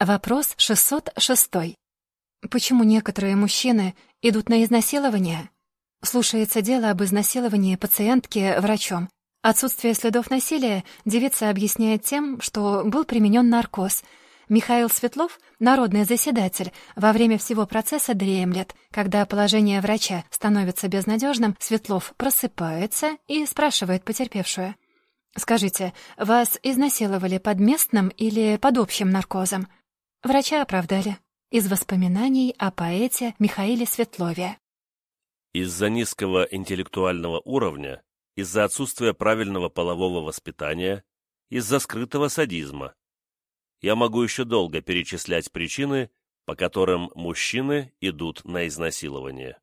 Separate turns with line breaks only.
Вопрос 606. Почему некоторые мужчины идут на изнасилование? Слушается дело об изнасиловании пациентки врачом. Отсутствие следов насилия девица объясняет тем, что был применен наркоз. Михаил Светлов, народный заседатель, во время всего процесса дремлет. Когда положение врача становится безнадежным, Светлов просыпается и спрашивает потерпевшую. «Скажите, вас изнасиловали под местным или под общим наркозом?» Врача оправдали. Из воспоминаний о поэте Михаиле Светлове.
Из-за низкого интеллектуального уровня, из-за отсутствия правильного полового воспитания, из-за скрытого садизма. Я могу еще долго перечислять причины, по которым мужчины идут на изнасилование.